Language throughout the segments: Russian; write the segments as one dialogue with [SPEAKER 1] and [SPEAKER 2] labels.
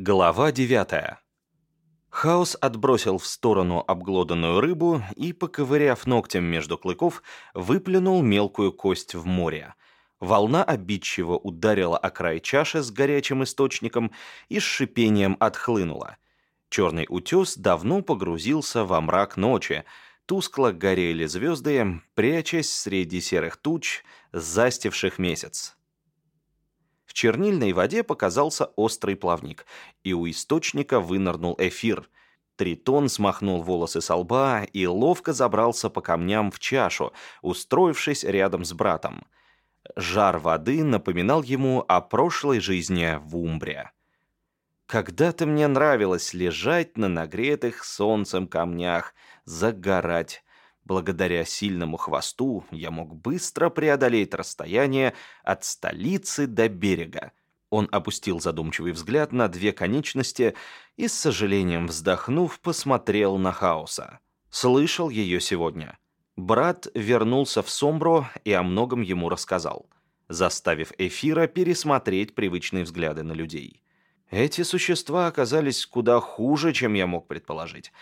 [SPEAKER 1] Глава 9. Хаос отбросил в сторону обглоданную рыбу и, поковыряв ногтем между клыков, выплюнул мелкую кость в море. Волна обидчиво ударила о край чаши с горячим источником и с шипением отхлынула. Черный утес давно погрузился во мрак ночи, тускло горели звезды, прячась среди серых туч, застивших месяц. Чернильной воде показался острый плавник, и у источника вынырнул эфир. Тритон смахнул волосы со лба и ловко забрался по камням в чашу, устроившись рядом с братом. Жар воды напоминал ему о прошлой жизни в Умбре. Когда-то мне нравилось лежать на нагретых солнцем камнях, загорать, Благодаря сильному хвосту я мог быстро преодолеть расстояние от столицы до берега. Он опустил задумчивый взгляд на две конечности и, с сожалением вздохнув, посмотрел на Хаоса. Слышал ее сегодня. Брат вернулся в Сомбро и о многом ему рассказал, заставив Эфира пересмотреть привычные взгляды на людей. Эти существа оказались куда хуже, чем я мог предположить.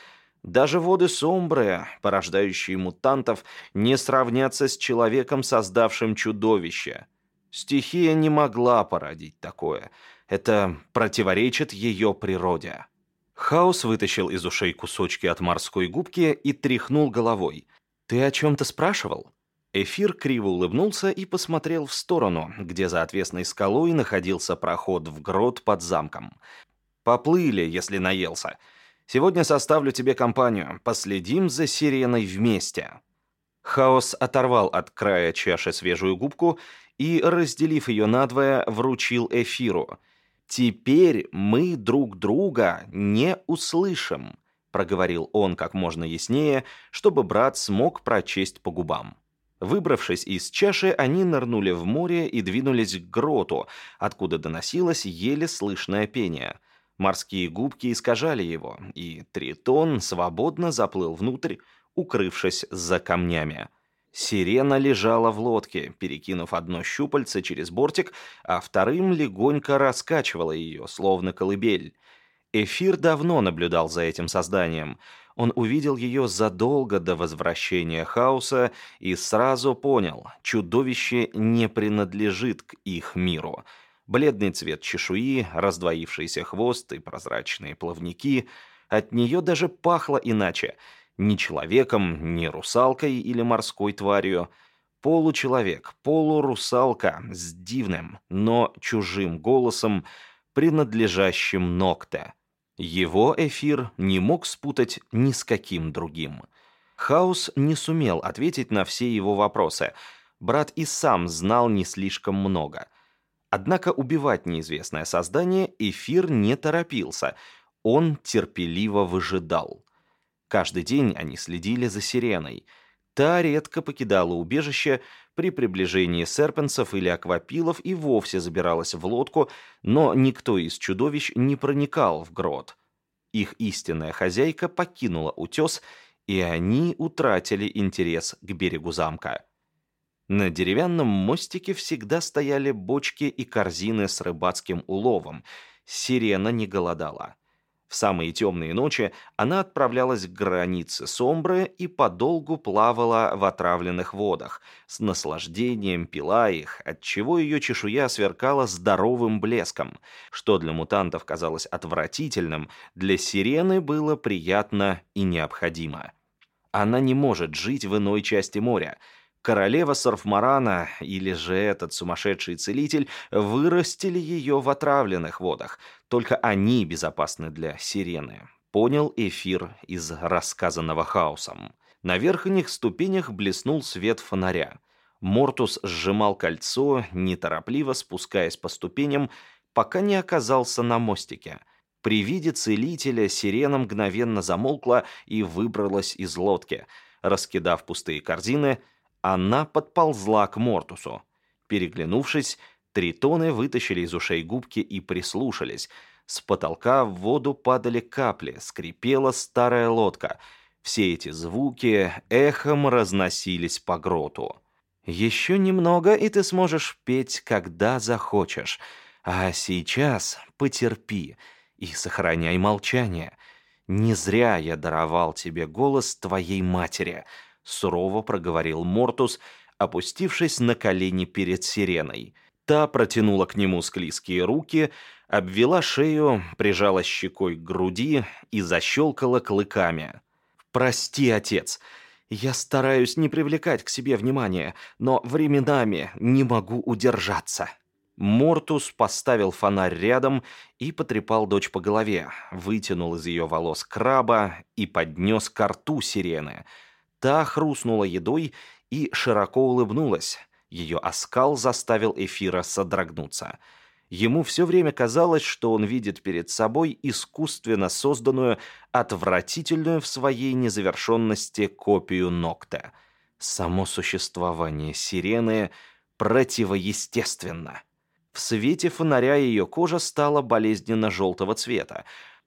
[SPEAKER 1] Даже воды Сомбре, порождающие мутантов, не сравнятся с человеком, создавшим чудовище. Стихия не могла породить такое. Это противоречит ее природе. Хаос вытащил из ушей кусочки от морской губки и тряхнул головой. «Ты о чем-то спрашивал?» Эфир криво улыбнулся и посмотрел в сторону, где за отвесной скалой находился проход в грот под замком. «Поплыли, если наелся. Сегодня составлю тебе компанию. Последим за сиреной вместе». Хаос оторвал от края чаши свежую губку и, разделив ее надвое, вручил эфиру. «Теперь мы друг друга не услышим», — проговорил он как можно яснее, чтобы брат смог прочесть по губам. Выбравшись из чаши, они нырнули в море и двинулись к гроту, откуда доносилось еле слышное пение — Морские губки искажали его, и Тритон свободно заплыл внутрь, укрывшись за камнями. Сирена лежала в лодке, перекинув одно щупальце через бортик, а вторым легонько раскачивала ее, словно колыбель. Эфир давно наблюдал за этим созданием. Он увидел ее задолго до возвращения хаоса и сразу понял, чудовище не принадлежит к их миру — бледный цвет чешуи, раздвоившийся хвост и прозрачные плавники. От нее даже пахло иначе. Ни человеком, ни русалкой или морской тварью. Получеловек, полурусалка с дивным, но чужим голосом, принадлежащим Нокте. Его эфир не мог спутать ни с каким другим. Хаус не сумел ответить на все его вопросы. Брат и сам знал не слишком много — Однако убивать неизвестное создание эфир не торопился. Он терпеливо выжидал. Каждый день они следили за сиреной. Та редко покидала убежище, при приближении серпенсов или аквапилов и вовсе забиралась в лодку, но никто из чудовищ не проникал в грот. Их истинная хозяйка покинула утес, и они утратили интерес к берегу замка. На деревянном мостике всегда стояли бочки и корзины с рыбацким уловом. Сирена не голодала. В самые темные ночи она отправлялась к границе Сомбры и подолгу плавала в отравленных водах, с наслаждением пила их, отчего ее чешуя сверкала здоровым блеском. Что для мутантов казалось отвратительным, для сирены было приятно и необходимо. Она не может жить в иной части моря — Королева Сарфмарана или же этот сумасшедший целитель вырастили ее в отравленных водах. Только они безопасны для сирены. Понял эфир из рассказанного хаосом. На верхних ступенях блеснул свет фонаря. Мортус сжимал кольцо, неторопливо спускаясь по ступеням, пока не оказался на мостике. При виде целителя сирена мгновенно замолкла и выбралась из лодки. Раскидав пустые корзины, она подползла к Мортусу. Переглянувшись, тритоны вытащили из ушей губки и прислушались. С потолка в воду падали капли, скрипела старая лодка. Все эти звуки эхом разносились по гроту. «Еще немного, и ты сможешь петь, когда захочешь. А сейчас потерпи. и сохраняй молчание. Не зря я даровал тебе голос твоей матери», — сурово проговорил Мортус, опустившись на колени перед сиреной. Та протянула к нему склизкие руки, обвела шею, прижала щекой к груди и защелкала клыками. «Прости, отец, я стараюсь не привлекать к себе внимания, но временами не могу удержаться». Мортус поставил фонарь рядом и потрепал дочь по голове, вытянул из ее волос краба и поднес к рту сирены. Та хрустнула едой и широко улыбнулась. Ее оскал заставил Эфира содрогнуться. Ему все время казалось, что он видит перед собой искусственно созданную, отвратительную в своей незавершенности копию Нокта. Само существование сирены противоестественно. В свете фонаря ее кожа стала болезненно желтого цвета.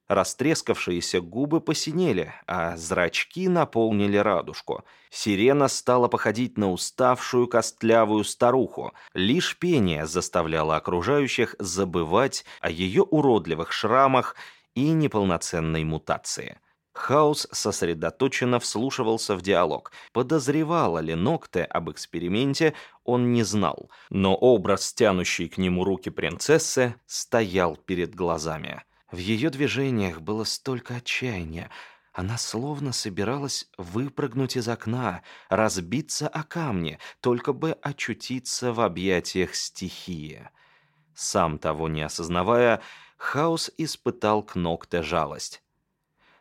[SPEAKER 1] Растрескавшиеся губы посинели, а зрачки наполнили радужку. Сирена стала походить на уставшую костлявую старуху. Лишь пение заставляло окружающих забывать о ее уродливых шрамах и неполноценной мутации. Хаус сосредоточенно вслушивался в диалог. Подозревала ли Нокте об эксперименте, он не знал, но образ, тянущий к нему руки принцессы, стоял перед глазами. В ее движениях было столько отчаяния. Она словно собиралась выпрыгнуть из окна, разбиться о камни, только бы очутиться в объятиях стихии. Сам того не осознавая, Хаус испытал к Нокте жалость.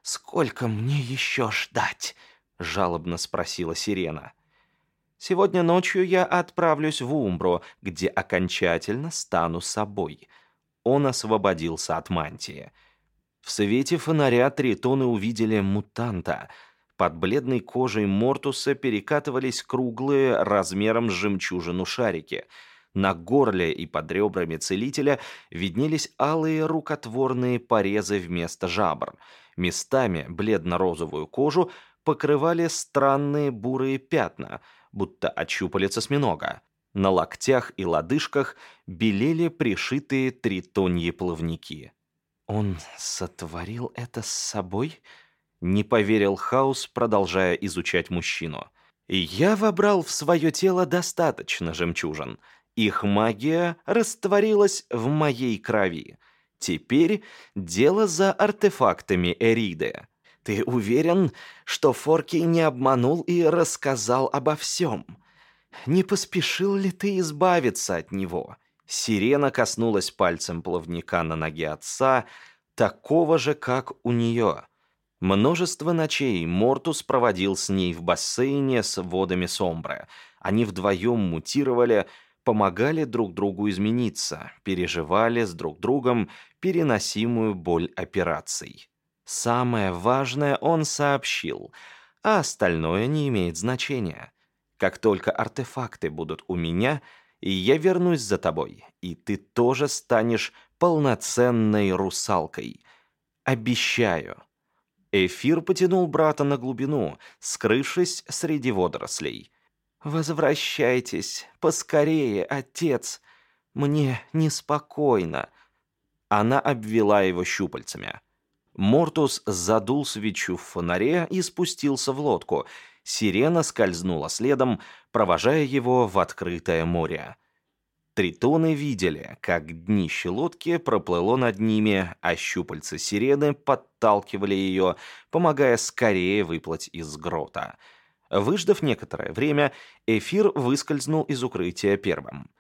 [SPEAKER 1] «Сколько мне еще ждать?» — жалобно спросила Сирена. «Сегодня ночью я отправлюсь в Умбру, где окончательно стану собой». Он освободился от мантии. В свете фонаря тритоны увидели мутанта. Под бледной кожей Мортуса перекатывались круглые, размером с жемчужину шарики — на горле и под ребрами целителя виднелись алые рукотворные порезы вместо жабр. Местами бледно-розовую кожу покрывали странные бурые пятна, будто от щупалец осьминога. На локтях и лодыжках белели пришитые тритоньи плавники. «Он сотворил это с собой?» — не поверил Хаус, продолжая изучать мужчину. «Я вобрал в свое тело достаточно жемчужин. Их магия растворилась в моей крови. Теперь дело за артефактами Эриды. Ты уверен, что Форки не обманул и рассказал обо всем? Не поспешил ли ты избавиться от него?» Сирена коснулась пальцем плавника на ноге отца, такого же, как у нее. Множество ночей Мортус проводил с ней в бассейне с водами Сомбры. Они вдвоем мутировали, помогали друг другу измениться, переживали с друг другом переносимую боль операций. Самое важное он сообщил, а остальное не имеет значения. Как только артефакты будут у меня, я вернусь за тобой, и ты тоже станешь полноценной русалкой. Обещаю. Эфир потянул брата на глубину, скрывшись среди водорослей. «Возвращайтесь, поскорее, отец! Мне неспокойно!» Она обвела его щупальцами. Мортус задул свечу в фонаре и спустился в лодку. Сирена скользнула следом, провожая его в открытое море. Тритоны видели, как днище лодки проплыло над ними, а щупальца сирены подталкивали ее, помогая скорее выплыть из грота — Выждав некоторое время, эфир выскользнул из укрытия первым.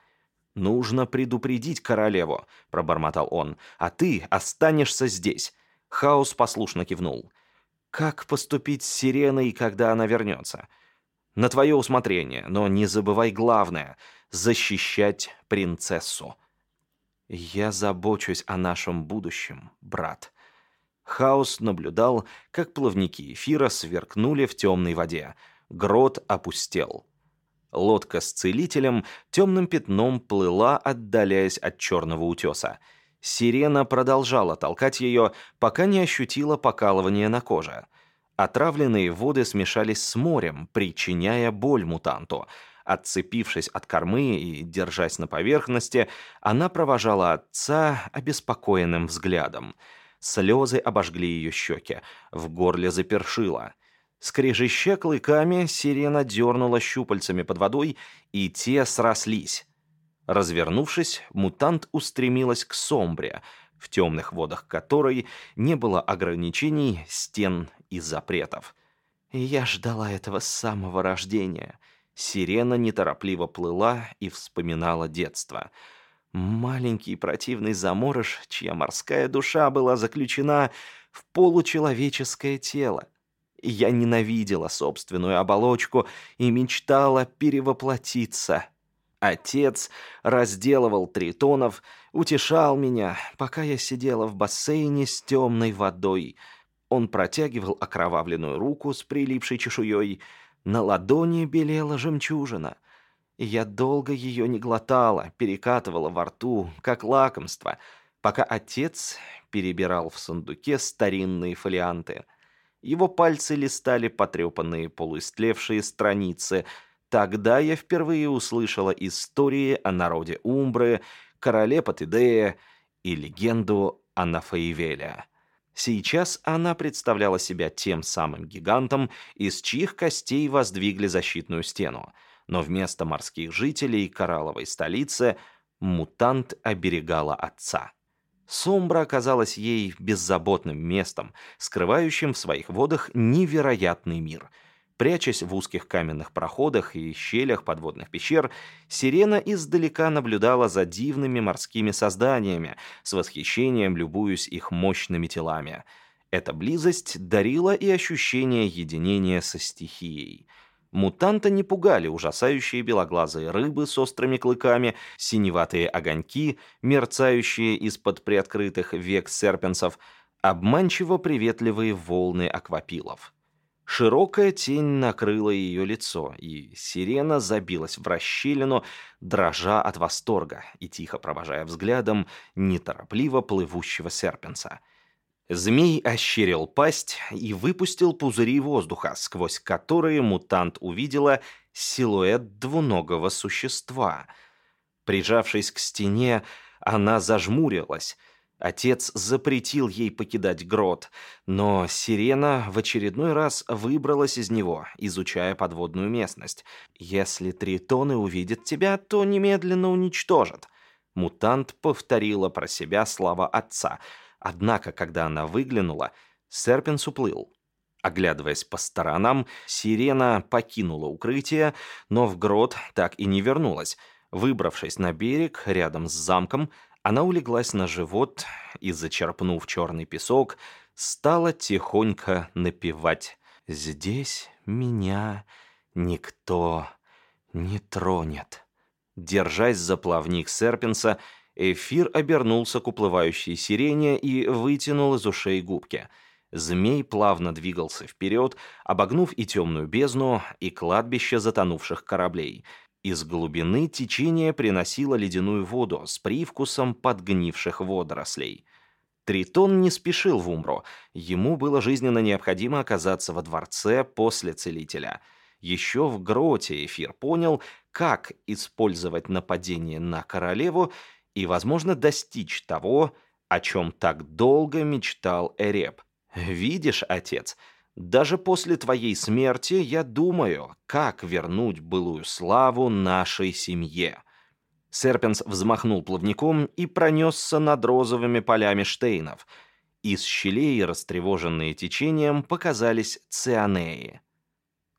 [SPEAKER 1] «Нужно предупредить королеву», — пробормотал он, — «а ты останешься здесь». Хаос послушно кивнул. «Как поступить с сиреной, когда она вернется?» «На твое усмотрение, но не забывай главное — защищать принцессу». «Я забочусь о нашем будущем, брат». Хаос наблюдал, как плавники эфира сверкнули в темной воде — Грот опустел. Лодка с целителем темным пятном плыла, отдаляясь от черного утеса. Сирена продолжала толкать ее, пока не ощутила покалывание на коже. Отравленные воды смешались с морем, причиняя боль мутанту. Отцепившись от кормы и держась на поверхности, она провожала отца обеспокоенным взглядом. Слезы обожгли ее щеки, в горле запершило. Скрежеща клыками, сирена дернула щупальцами под водой, и те срослись. Развернувшись, мутант устремилась к Сомбре, в темных водах которой не было ограничений, стен и запретов. я ждала этого с самого рождения. Сирена неторопливо плыла и вспоминала детство. Маленький противный заморыш, чья морская душа была заключена в получеловеческое тело. Я ненавидела собственную оболочку и мечтала перевоплотиться. Отец разделывал тритонов, утешал меня, пока я сидела в бассейне с темной водой. Он протягивал окровавленную руку с прилипшей чешуей. На ладони белела жемчужина. Я долго ее не глотала, перекатывала во рту, как лакомство, пока отец перебирал в сундуке старинные фолианты — его пальцы листали потрепанные полуистлевшие страницы. Тогда я впервые услышала истории о народе Умбры, короле Патидея и легенду о Нафаевеле. Сейчас она представляла себя тем самым гигантом, из чьих костей воздвигли защитную стену. Но вместо морских жителей коралловой столицы мутант оберегала отца. Сомбра оказалась ей беззаботным местом, скрывающим в своих водах невероятный мир. Прячась в узких каменных проходах и щелях подводных пещер, сирена издалека наблюдала за дивными морскими созданиями, с восхищением любуясь их мощными телами. Эта близость дарила и ощущение единения со стихией — Мутанта не пугали ужасающие белоглазые рыбы с острыми клыками, синеватые огоньки, мерцающие из-под приоткрытых век серпенсов, обманчиво приветливые волны аквапилов. Широкая тень накрыла ее лицо, и сирена забилась в расщелину, дрожа от восторга и тихо провожая взглядом неторопливо плывущего серпенса — Змей ощерил пасть и выпустил пузыри воздуха, сквозь которые мутант увидела силуэт двуногого существа. Прижавшись к стене, она зажмурилась. Отец запретил ей покидать грот, но сирена в очередной раз выбралась из него, изучая подводную местность. «Если тритоны увидят тебя, то немедленно уничтожат». Мутант повторила про себя слова отца — Однако, когда она выглянула, Серпенс уплыл. Оглядываясь по сторонам, сирена покинула укрытие, но в грот так и не вернулась. Выбравшись на берег, рядом с замком, она улеглась на живот и, зачерпнув черный песок, стала тихонько напевать «Здесь меня никто не тронет». Держась за плавник Серпенса, Эфир обернулся к уплывающей сирене и вытянул из ушей губки. Змей плавно двигался вперед, обогнув и темную бездну, и кладбище затонувших кораблей. Из глубины течение приносило ледяную воду с привкусом подгнивших водорослей. Тритон не спешил в Умбру. Ему было жизненно необходимо оказаться во дворце после Целителя. Еще в гроте Эфир понял, как использовать нападение на королеву и, возможно, достичь того, о чем так долго мечтал Эреб. «Видишь, отец, даже после твоей смерти я думаю, как вернуть былую славу нашей семье». Серпенс взмахнул плавником и пронесся над розовыми полями штейнов. Из щелей, растревоженные течением, показались цианеи.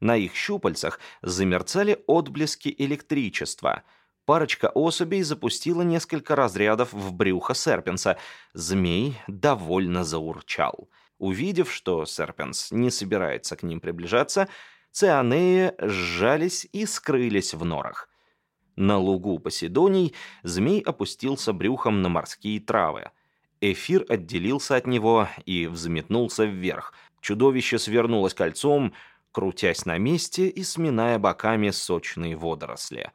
[SPEAKER 1] На их щупальцах замерцали отблески электричества — Парочка особей запустила несколько разрядов в брюхо Серпенса. Змей довольно заурчал. Увидев, что Серпенс не собирается к ним приближаться, цианеи сжались и скрылись в норах. На лугу Поседоний змей опустился брюхом на морские травы. Эфир отделился от него и взметнулся вверх. Чудовище свернулось кольцом, крутясь на месте и сминая боками сочные водоросли.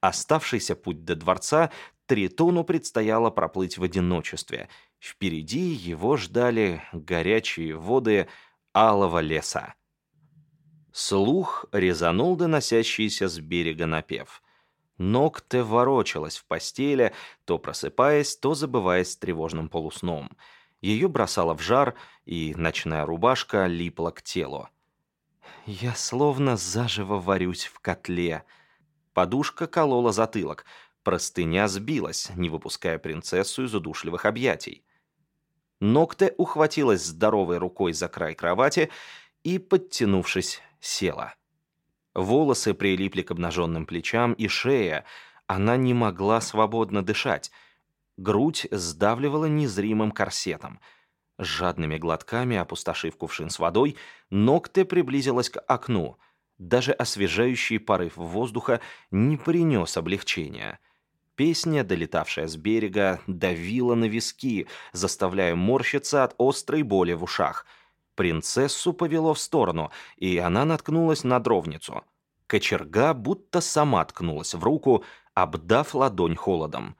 [SPEAKER 1] Оставшийся путь до дворца Тритону предстояло проплыть в одиночестве. Впереди его ждали горячие воды алого леса. Слух резанул доносящийся с берега напев. Ногте ворочалась в постели, то просыпаясь, то забываясь тревожным полусном. Ее бросало в жар, и ночная рубашка липла к телу. «Я словно заживо варюсь в котле». Подушка колола затылок, простыня сбилась, не выпуская принцессу из удушливых объятий. Ногте ухватилась здоровой рукой за край кровати и, подтянувшись, села. Волосы прилипли к обнаженным плечам и шея, она не могла свободно дышать. Грудь сдавливала незримым корсетом. Жадными глотками, опустошив кувшин с водой, Ногте приблизилась к окну. Даже освежающий порыв воздуха не принес облегчения. Песня, долетавшая с берега, давила на виски, заставляя морщиться от острой боли в ушах. Принцессу повело в сторону, и она наткнулась на дровницу. Кочерга будто сама ткнулась в руку, обдав ладонь холодом.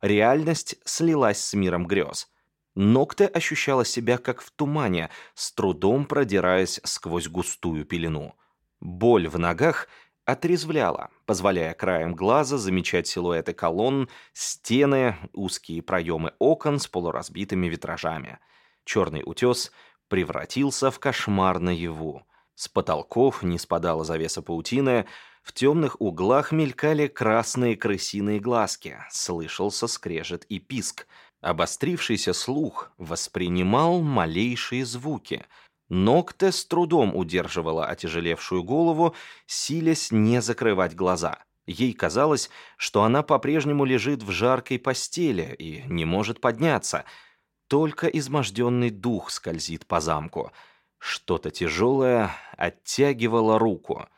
[SPEAKER 1] Реальность слилась с миром грез. Ногте ощущала себя как в тумане, с трудом продираясь сквозь густую пелену. Боль в ногах отрезвляла, позволяя краем глаза замечать силуэты колонн, стены, узкие проемы окон с полуразбитыми витражами. Черный утес превратился в кошмар наяву. С потолков не спадала завеса паутины, в темных углах мелькали красные крысиные глазки, слышался скрежет и писк. Обострившийся слух воспринимал малейшие звуки — Ногте с трудом удерживала отяжелевшую голову, силясь не закрывать глаза. Ей казалось, что она по-прежнему лежит в жаркой постели и не может подняться. Только изможденный дух скользит по замку. Что-то тяжелое оттягивало руку.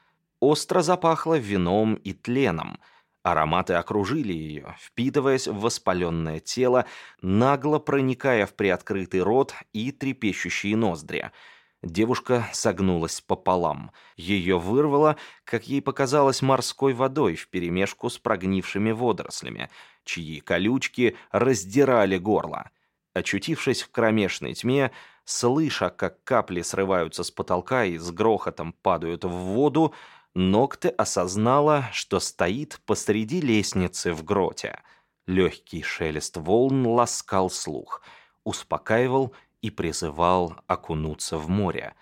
[SPEAKER 1] Остро запахло вином и тленом. Ароматы окружили ее, впитываясь в воспаленное тело, нагло проникая в приоткрытый рот и трепещущие ноздри — Девушка согнулась пополам. Ее вырвало, как ей показалось, морской водой вперемешку с прогнившими водорослями, чьи колючки раздирали горло. Очутившись в кромешной тьме, слыша, как капли срываются с потолка и с грохотом падают в воду, Ногте осознала, что стоит посреди лестницы в гроте. Легкий шелест волн ласкал слух, успокаивал и призывал окунуться в море.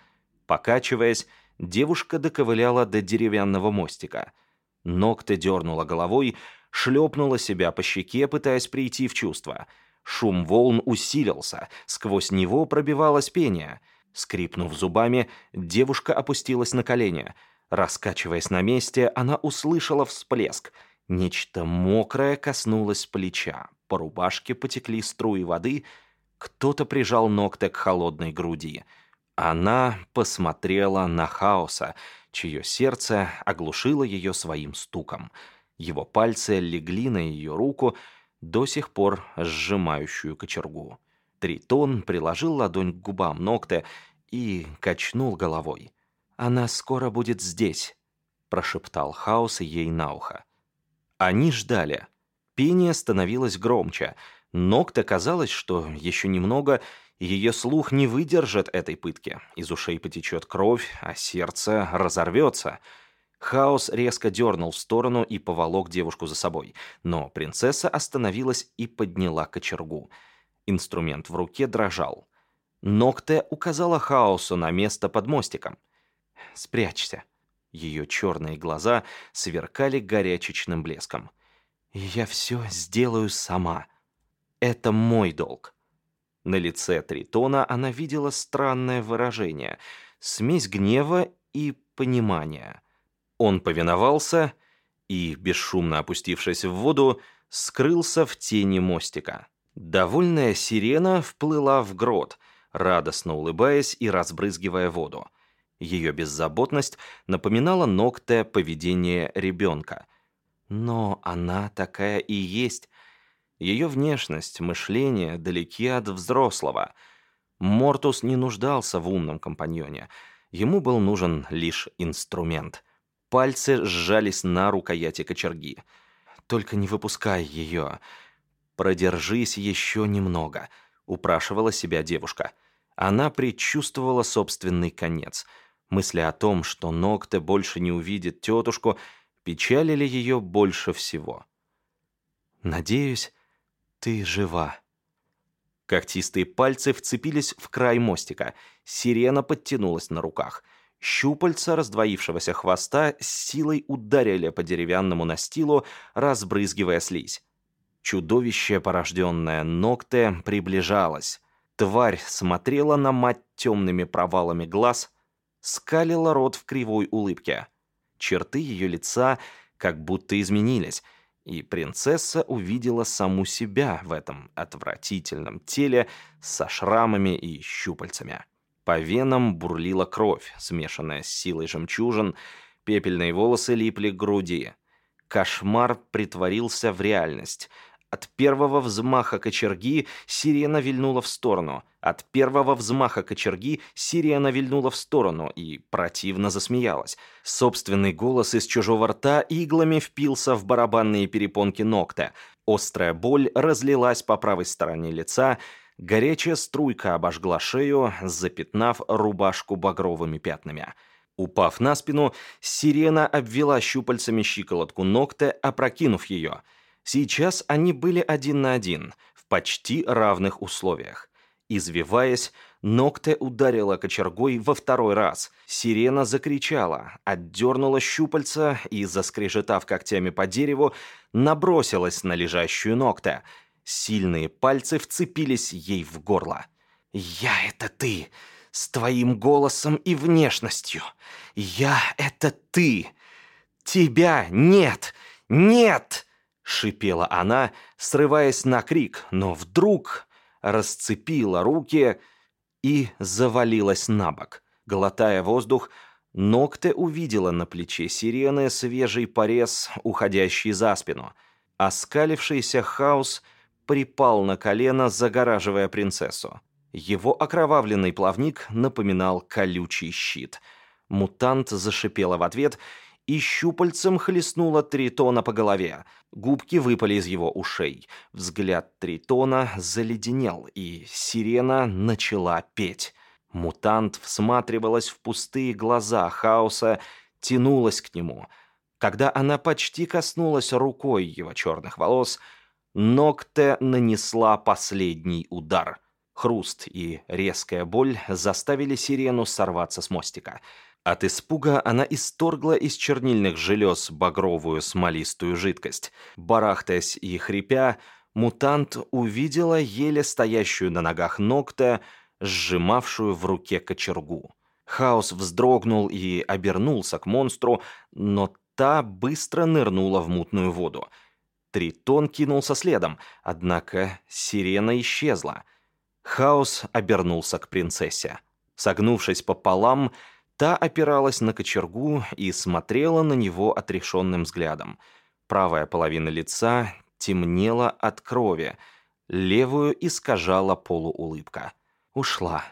[SPEAKER 1] Покачиваясь, девушка доковыляла до деревянного мостика. Ногте дернула головой, шлепнула себя по щеке, пытаясь прийти в чувство. Шум волн усилился, сквозь него пробивалось пение. Скрипнув зубами, девушка опустилась на колени. Раскачиваясь на месте, она услышала всплеск. Нечто мокрое коснулось плеча. По рубашке потекли струи воды — кто-то прижал ногты к холодной груди. Она посмотрела на хаоса, чье сердце оглушило ее своим стуком. Его пальцы легли на ее руку, до сих пор сжимающую кочергу. Тритон приложил ладонь к губам ногтя и качнул головой. «Она скоро будет здесь», — прошептал Хаос ей на ухо. Они ждали. Пение становилось громче — Ногте казалось, что еще немного ее слух не выдержит этой пытки. Из ушей потечет кровь, а сердце разорвется. Хаос резко дернул в сторону и поволок девушку за собой. Но принцесса остановилась и подняла кочергу. Инструмент в руке дрожал. Ногте указала Хаосу на место под мостиком. «Спрячься». Ее черные глаза сверкали горячечным блеском. «Я все сделаю сама». Это мой долг. На лице Тритона она видела странное выражение, смесь гнева и понимания. Он повиновался и, бесшумно опустившись в воду, скрылся в тени мостика. Довольная сирена вплыла в грот, радостно улыбаясь и разбрызгивая воду. Ее беззаботность напоминала ногтое поведение ребенка. Но она такая и есть, ее внешность, мышление далеки от взрослого. Мортус не нуждался в умном компаньоне. Ему был нужен лишь инструмент. Пальцы сжались на рукояти кочерги. «Только не выпускай ее. Продержись еще немного», — упрашивала себя девушка. Она предчувствовала собственный конец. Мысли о том, что Ногте больше не увидит тетушку, печалили ее больше всего. «Надеюсь, ты жива». Когтистые пальцы вцепились в край мостика. Сирена подтянулась на руках. Щупальца раздвоившегося хвоста с силой ударили по деревянному настилу, разбрызгивая слизь. Чудовище, порожденное Ногте, приближалось. Тварь смотрела на мать темными провалами глаз, скалила рот в кривой улыбке. Черты ее лица как будто изменились, и принцесса увидела саму себя в этом отвратительном теле со шрамами и щупальцами. По венам бурлила кровь, смешанная с силой жемчужин, пепельные волосы липли к груди. Кошмар притворился в реальность — от первого взмаха кочерги сирена вильнула в сторону. От первого взмаха кочерги сирена вильнула в сторону и противно засмеялась. Собственный голос из чужого рта иглами впился в барабанные перепонки ногтя. Острая боль разлилась по правой стороне лица, горячая струйка обожгла шею, запятнав рубашку багровыми пятнами. Упав на спину, сирена обвела щупальцами щиколотку ногтя, опрокинув ее — Сейчас они были один на один, в почти равных условиях. Извиваясь, Ногте ударила кочергой во второй раз. Сирена закричала, отдернула щупальца и, заскрежетав когтями по дереву, набросилась на лежащую Ногте. Сильные пальцы вцепились ей в горло. «Я — это ты! С твоим голосом и внешностью! Я — это ты! Тебя нет! Нет!» Шипела она, срываясь на крик, но вдруг расцепила руки и завалилась на бок. Глотая воздух, Ногте увидела на плече сирены свежий порез, уходящий за спину. Оскалившийся хаос припал на колено, загораживая принцессу. Его окровавленный плавник напоминал колючий щит. Мутант зашипела в ответ и щупальцем хлестнула Тритона по голове. Губки выпали из его ушей. Взгляд Тритона заледенел, и сирена начала петь. Мутант всматривалась в пустые глаза хаоса, тянулась к нему. Когда она почти коснулась рукой его черных волос, Ногте нанесла последний удар. Хруст и резкая боль заставили сирену сорваться с мостика — от испуга она исторгла из чернильных желез багровую смолистую жидкость. Барахтаясь и хрипя, мутант увидела еле стоящую на ногах ногта, сжимавшую в руке кочергу. Хаос вздрогнул и обернулся к монстру, но та быстро нырнула в мутную воду. Тритон кинулся следом, однако сирена исчезла. Хаос обернулся к принцессе. Согнувшись пополам, Та опиралась на кочергу и смотрела на него отрешенным взглядом. Правая половина лица темнела от крови, левую искажала полуулыбка. Ушла.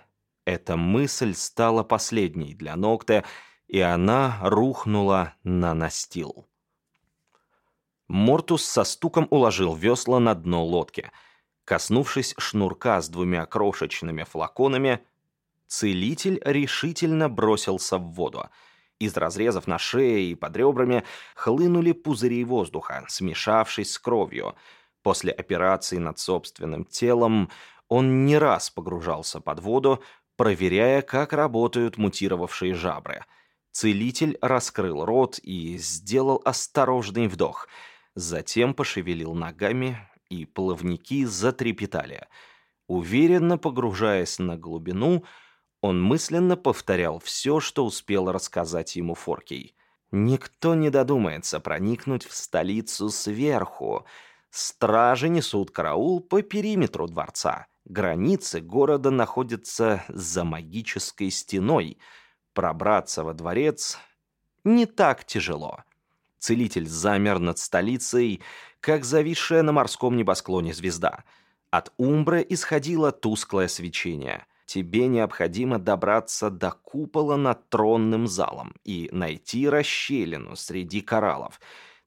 [SPEAKER 1] Эта мысль стала последней для Ногте, и она рухнула на настил. Мортус со стуком уложил весла на дно лодки. Коснувшись шнурка с двумя крошечными флаконами, Целитель решительно бросился в воду. Из разрезов на шее и под ребрами хлынули пузыри воздуха, смешавшись с кровью. После операции над собственным телом он не раз погружался под воду, проверяя, как работают мутировавшие жабры. Целитель раскрыл рот и сделал осторожный вдох. Затем пошевелил ногами, и плавники затрепетали. Уверенно погружаясь на глубину, он мысленно повторял все, что успел рассказать ему Форкей. Никто не додумается проникнуть в столицу сверху. Стражи несут караул по периметру дворца. Границы города находятся за магической стеной. Пробраться во дворец не так тяжело. Целитель замер над столицей, как зависшая на морском небосклоне звезда. От умбры исходило тусклое свечение — тебе необходимо добраться до купола над тронным залом и найти расщелину среди кораллов.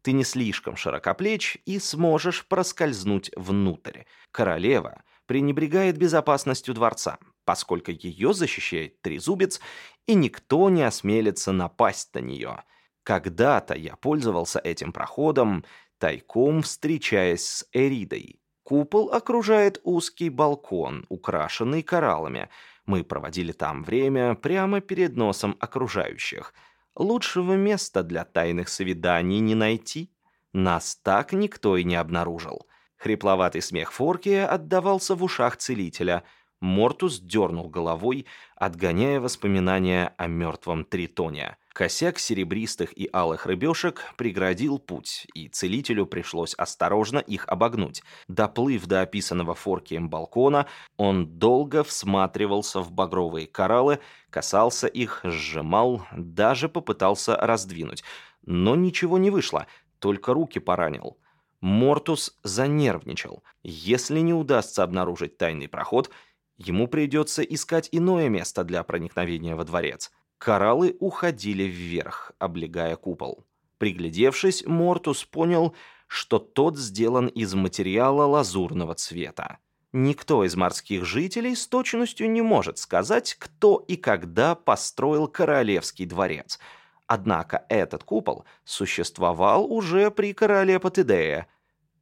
[SPEAKER 1] Ты не слишком широкоплеч и сможешь проскользнуть внутрь. Королева пренебрегает безопасностью дворца, поскольку ее защищает трезубец, и никто не осмелится напасть на нее. Когда-то я пользовался этим проходом, тайком встречаясь с Эридой. Купол окружает узкий балкон, украшенный кораллами. Мы проводили там время прямо перед носом окружающих. Лучшего места для тайных свиданий не найти. Нас так никто и не обнаружил. Хрипловатый смех Форкия отдавался в ушах целителя. Мортус дернул головой, отгоняя воспоминания о мертвом Тритоне. Косяк серебристых и алых рыбешек преградил путь, и целителю пришлось осторожно их обогнуть. Доплыв до описанного Форкием балкона, он долго всматривался в багровые кораллы, касался их, сжимал, даже попытался раздвинуть. Но ничего не вышло, только руки поранил. Мортус занервничал. Если не удастся обнаружить тайный проход, ему придется искать иное место для проникновения во дворец. Кораллы уходили вверх, облегая купол. Приглядевшись, Мортус понял, что тот сделан из материала лазурного цвета. Никто из морских жителей с точностью не может сказать, кто и когда построил королевский дворец. Однако этот купол существовал уже при короле Патидея.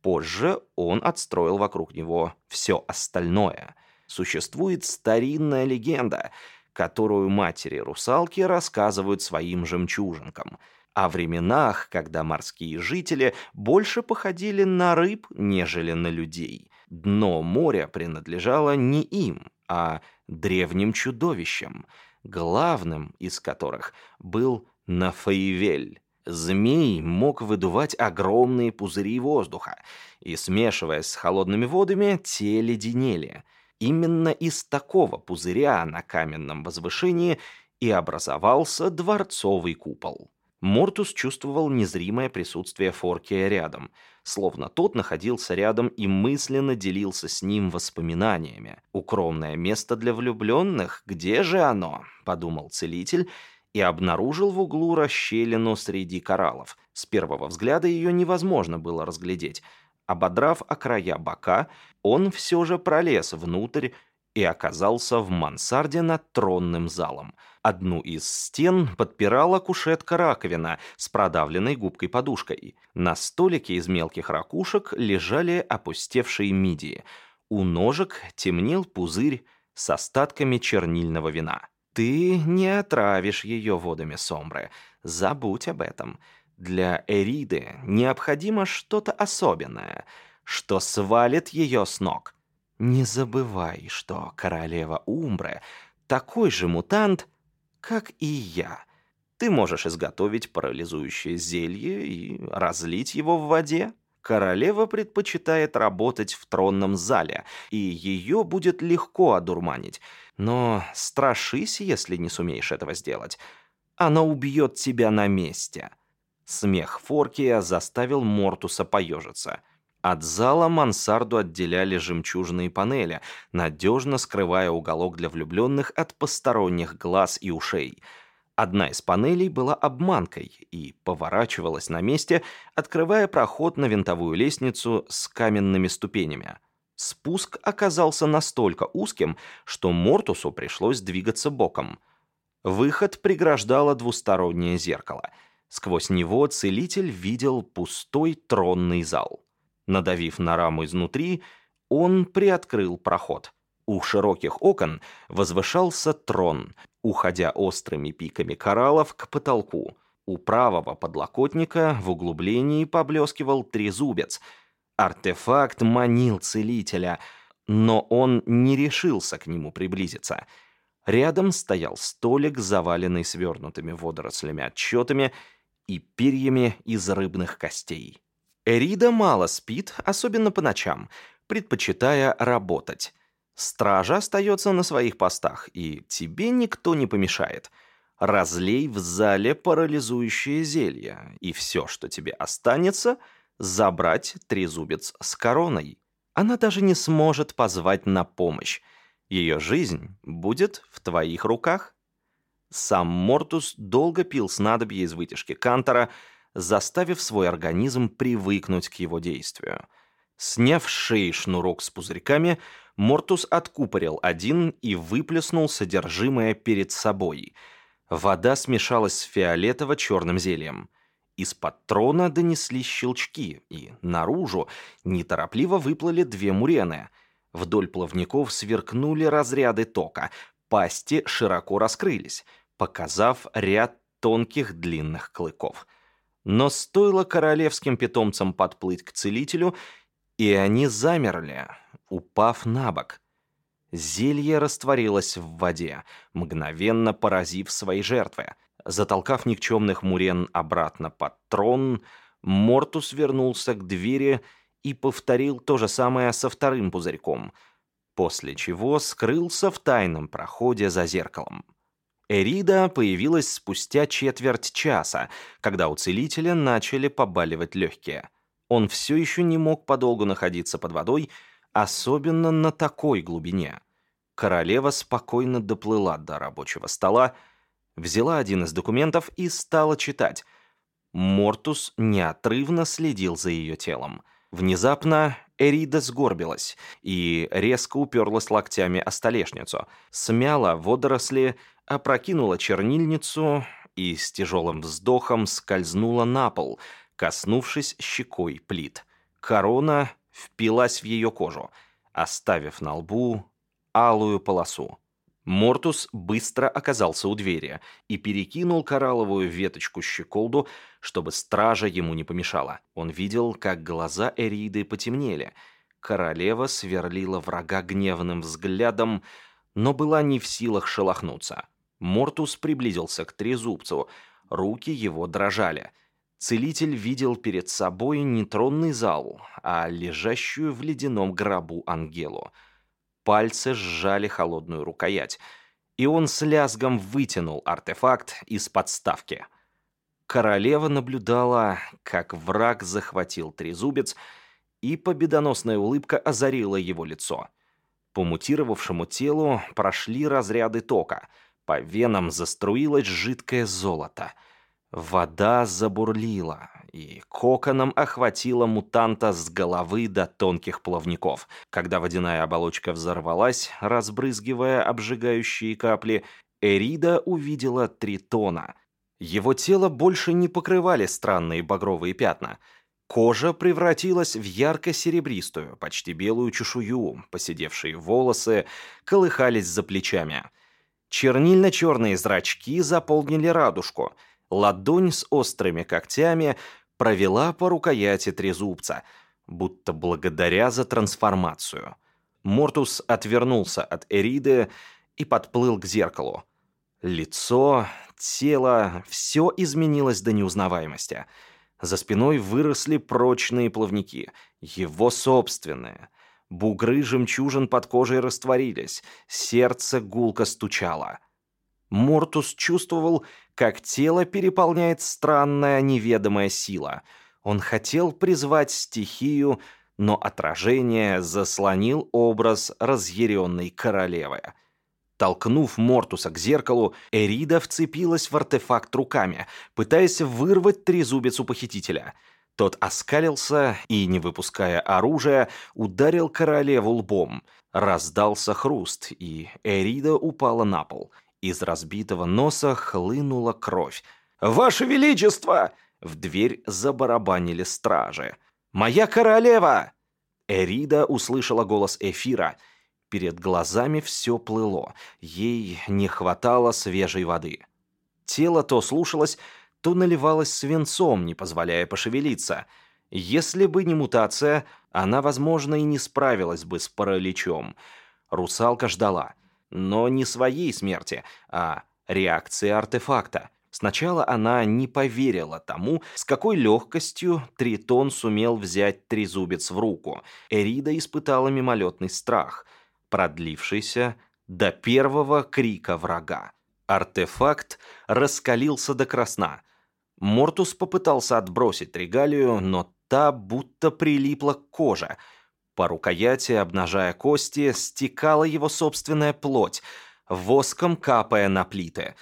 [SPEAKER 1] Позже он отстроил вокруг него все остальное. Существует старинная легенда — которую матери-русалки рассказывают своим жемчужинкам, о временах, когда морские жители больше походили на рыб, нежели на людей. Дно моря принадлежало не им, а древним чудовищам, главным из которых был Нафаивель. Змей мог выдувать огромные пузыри воздуха, и, смешиваясь с холодными водами, те леденели – Именно из такого пузыря на каменном возвышении и образовался дворцовый купол. Мортус чувствовал незримое присутствие Форкия рядом, словно тот находился рядом и мысленно делился с ним воспоминаниями. «Укромное место для влюбленных? Где же оно?» — подумал целитель и обнаружил в углу расщелину среди кораллов. С первого взгляда ее невозможно было разглядеть — Ободрав о края бока, он все же пролез внутрь и оказался в мансарде над тронным залом. Одну из стен подпирала кушетка-раковина с продавленной губкой-подушкой. На столике из мелких ракушек лежали опустевшие мидии. У ножек темнел пузырь с остатками чернильного вина. «Ты не отравишь ее водами Сомбры. Забудь об этом. Для Эриды необходимо что-то особенное, что свалит ее с ног. Не забывай, что королева Умбре такой же мутант, как и я. Ты можешь изготовить парализующее зелье и разлить его в воде. Королева предпочитает работать в тронном зале, и ее будет легко одурманить. Но страшись, если не сумеешь этого сделать. Она убьет тебя на месте. Смех Форкия заставил Мортуса поежиться. От зала мансарду отделяли жемчужные панели, надежно скрывая уголок для влюбленных от посторонних глаз и ушей. Одна из панелей была обманкой и поворачивалась на месте, открывая проход на винтовую лестницу с каменными ступенями. Спуск оказался настолько узким, что Мортусу пришлось двигаться боком. Выход преграждало двустороннее зеркало — Сквозь него целитель видел пустой тронный зал. Надавив на раму изнутри, он приоткрыл проход. У широких окон возвышался трон, уходя острыми пиками кораллов к потолку. У правого подлокотника в углублении поблескивал трезубец. Артефакт манил целителя, но он не решился к нему приблизиться. Рядом стоял столик, заваленный свернутыми водорослями отчетами, и перьями из рыбных костей. Эрида мало спит, особенно по ночам, предпочитая работать. Стража остается на своих постах, и тебе никто не помешает. Разлей в зале парализующее зелье, и все, что тебе останется, забрать трезубец с короной. Она даже не сможет позвать на помощь. Ее жизнь будет в твоих руках. Сам Мортус долго пил снадобье из вытяжки Кантора, заставив свой организм привыкнуть к его действию. Сняв с шеи шнурок с пузырьками, Мортус откупорил один и выплеснул содержимое перед собой. Вода смешалась с фиолетово-черным зельем. Из-под трона донеслись щелчки, и наружу неторопливо выплыли две мурены. Вдоль плавников сверкнули разряды тока, пасти широко раскрылись, показав ряд тонких длинных клыков. Но стоило королевским питомцам подплыть к целителю, и они замерли, упав на бок. Зелье растворилось в воде, мгновенно поразив свои жертвы. Затолкав никчемных мурен обратно под трон, Мортус вернулся к двери и повторил то же самое со вторым пузырьком, после чего скрылся в тайном проходе за зеркалом. Эрида появилась спустя четверть часа, когда у целителя начали побаливать легкие. Он все еще не мог подолгу находиться под водой, особенно на такой глубине. Королева спокойно доплыла до рабочего стола, взяла один из документов и стала читать. Мортус неотрывно следил за ее телом. Внезапно Эрида сгорбилась и резко уперлась локтями о столешницу, смяла водоросли, опрокинула чернильницу и с тяжелым вздохом скользнула на пол, коснувшись щекой плит. Корона впилась в ее кожу, оставив на лбу алую полосу. Мортус быстро оказался у двери и перекинул коралловую веточку щеколду, чтобы стража ему не помешала. Он видел, как глаза Эриды потемнели. Королева сверлила врага гневным взглядом, но была не в силах шелохнуться. Мортус приблизился к трезубцу, руки его дрожали. Целитель видел перед собой не тронный зал, а лежащую в ледяном гробу Ангелу — Пальцы сжали холодную рукоять, и он с лязгом вытянул артефакт из подставки. Королева наблюдала, как враг захватил трезубец, и победоносная улыбка озарила его лицо. По мутировавшему телу прошли разряды тока, по венам заструилось жидкое золото. Вода забурлила, и коконом охватила мутанта с головы до тонких плавников. Когда водяная оболочка взорвалась, разбрызгивая обжигающие капли, Эрида увидела Тритона. Его тело больше не покрывали странные багровые пятна. Кожа превратилась в ярко-серебристую, почти белую чешую, поседевшие волосы колыхались за плечами. Чернильно-черные зрачки заполнили радужку — Ладонь с острыми когтями провела по рукояти трезубца, будто благодаря за трансформацию. Мортус отвернулся от Эриды и подплыл к зеркалу. Лицо, тело, все изменилось до неузнаваемости. За спиной выросли прочные плавники, его собственные. Бугры жемчужин под кожей растворились, сердце гулко стучало. Мортус чувствовал, как тело переполняет странная неведомая сила. Он хотел призвать стихию, но отражение заслонил образ разъяренной королевы. Толкнув Мортуса к зеркалу, Эрида вцепилась в артефакт руками, пытаясь вырвать трезубец у похитителя. Тот оскалился и, не выпуская оружия, ударил королеву лбом. Раздался хруст, и Эрида упала на пол — из разбитого носа хлынула кровь. «Ваше Величество!» В дверь забарабанили стражи. «Моя королева!» Эрида услышала голос Эфира. Перед глазами все плыло. Ей не хватало свежей воды. Тело то слушалось, то наливалось свинцом, не позволяя пошевелиться. Если бы не мутация, она, возможно, и не справилась бы с параличом. Русалка ждала — но не своей смерти, а реакции артефакта. Сначала она не поверила тому, с какой легкостью Тритон сумел взять трезубец в руку. Эрида испытала мимолетный страх, продлившийся до первого крика врага. Артефакт раскалился до красна. Мортус попытался отбросить регалию, но та будто прилипла к коже — по рукояти, обнажая кости, стекала его собственная плоть, воском капая на плиты.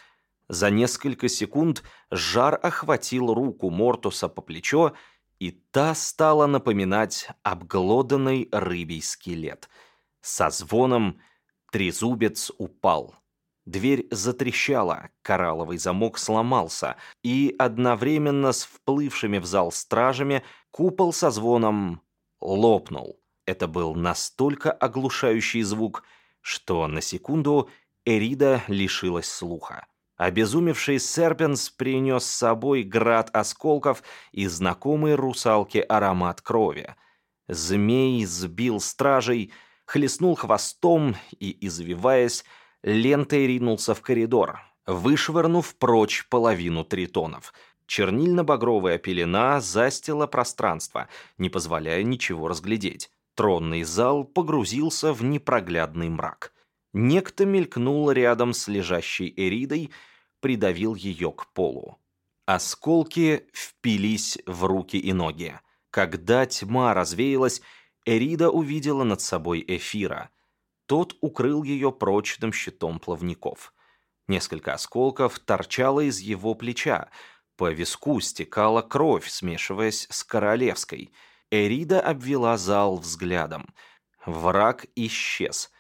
[SPEAKER 1] За несколько секунд жар охватил руку Мортуса по плечо, и та стала напоминать обглоданный рыбий скелет. Со звоном трезубец упал. Дверь затрещала, коралловый замок сломался, и одновременно с вплывшими в зал стражами купол со звоном лопнул. Это был настолько оглушающий звук, что на секунду Эрида лишилась слуха. Обезумевший Серпенс принес с собой град осколков и знакомый русалке аромат крови. Змей сбил стражей, хлестнул хвостом и, извиваясь, лентой ринулся в коридор, вышвырнув прочь половину тритонов. Чернильно-багровая пелена застила пространство, не позволяя ничего разглядеть. Тронный зал погрузился в непроглядный мрак. Некто мелькнул рядом с лежащей Эридой, придавил ее к полу. Осколки впились в руки и ноги. Когда тьма развеялась, Эрида увидела над собой Эфира. Тот укрыл ее прочным щитом плавников. Несколько осколков торчало из его плеча. По виску стекала кровь, смешиваясь с королевской. Эрида обвела зал взглядом. Враг исчез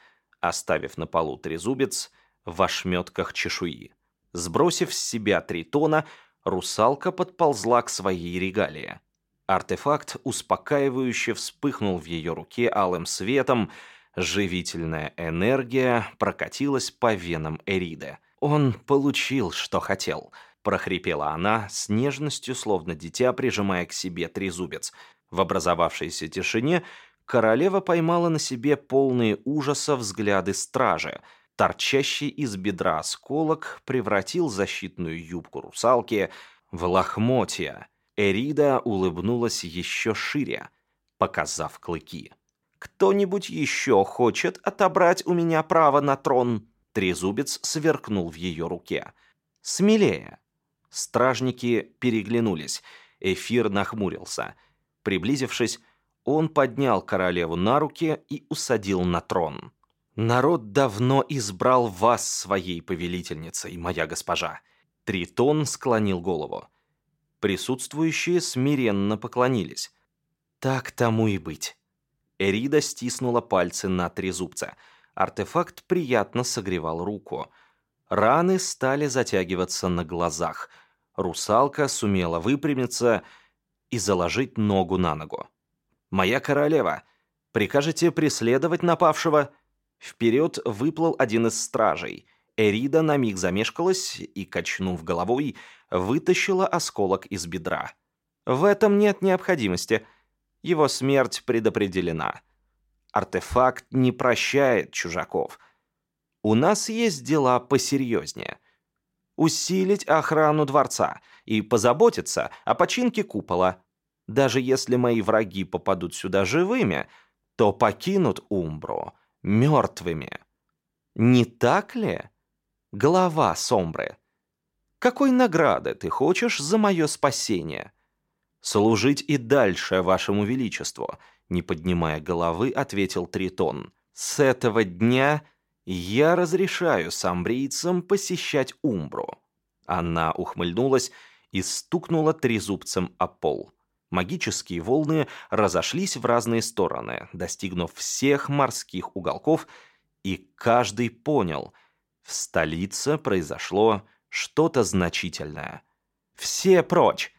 [SPEAKER 1] оставив на полу трезубец в ошметках чешуи. Сбросив с себя тритона, русалка подползла к своей регалии. Артефакт успокаивающе вспыхнул в ее руке алым светом, живительная энергия прокатилась по венам Эриды. «Он получил, что хотел», — прохрипела она с нежностью, словно дитя, прижимая к себе трезубец. В образовавшейся тишине королева поймала на себе полные ужаса взгляды стражи. Торчащий из бедра осколок превратил защитную юбку русалки в лохмотья. Эрида улыбнулась еще шире, показав клыки. «Кто-нибудь еще хочет отобрать у меня право на трон?» Трезубец сверкнул в ее руке. «Смелее!» Стражники переглянулись. Эфир нахмурился. Приблизившись, он поднял королеву на руки и усадил на трон. «Народ давно избрал вас своей повелительницей, моя госпожа». Тритон склонил голову. Присутствующие смиренно поклонились. «Так тому и быть». Эрида стиснула пальцы на трезубце. Артефакт приятно согревал руку. Раны стали затягиваться на глазах. Русалка сумела выпрямиться и заложить ногу на ногу. «Моя королева, прикажете преследовать напавшего?» Вперед выплыл один из стражей. Эрида на миг замешкалась и, качнув головой, вытащила осколок из бедра. «В этом нет необходимости. Его смерть предопределена. Артефакт не прощает чужаков. У нас есть дела посерьезнее. Усилить охрану дворца и позаботиться о починке купола. Даже если мои враги попадут сюда живыми, то покинут Умбру мертвыми. Не так ли, глава Сомбры? Какой награды ты хочешь за мое спасение? Служить и дальше вашему величеству, не поднимая головы, ответил Тритон. С этого дня я разрешаю самбрийцам посещать Умбру. Она ухмыльнулась и стукнула трезубцем о пол. Магические волны разошлись в разные стороны, достигнув всех морских уголков, и каждый понял, в столице произошло что-то значительное. Все прочь!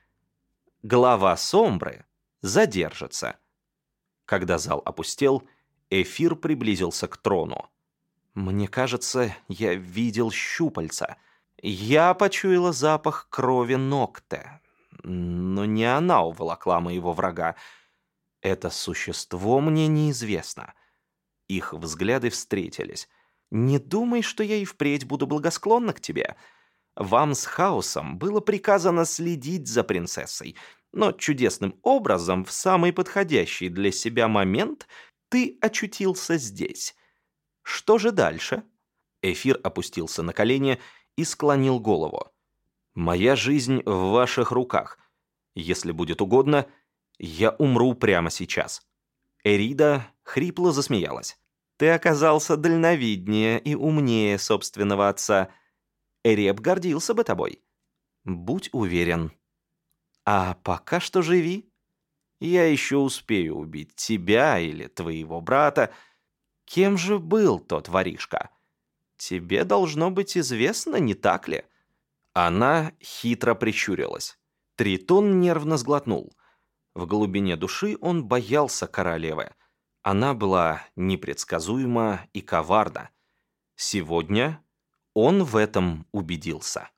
[SPEAKER 1] Глава Сомбры задержится. Когда зал опустел, эфир приблизился к трону. Мне кажется, я видел щупальца. Я почуяла запах крови Нокте, но не она уволокла моего врага. Это существо мне неизвестно. Их взгляды встретились. «Не думай, что я и впредь буду благосклонна к тебе. Вам с Хаосом было приказано следить за принцессой, но чудесным образом в самый подходящий для себя момент ты очутился здесь. Что же дальше?» Эфир опустился на колени и склонил голову. Моя жизнь в ваших руках. Если будет угодно, я умру прямо сейчас». Эрида хрипло засмеялась. «Ты оказался дальновиднее и умнее собственного отца. Эреб гордился бы тобой. Будь уверен. А пока что живи. Я еще успею убить тебя или твоего брата. Кем же был тот воришка?» тебе должно быть известно, не так ли?» Она хитро прищурилась. Тритон нервно сглотнул. В глубине души он боялся королевы. Она была непредсказуема и коварна. Сегодня он в этом убедился.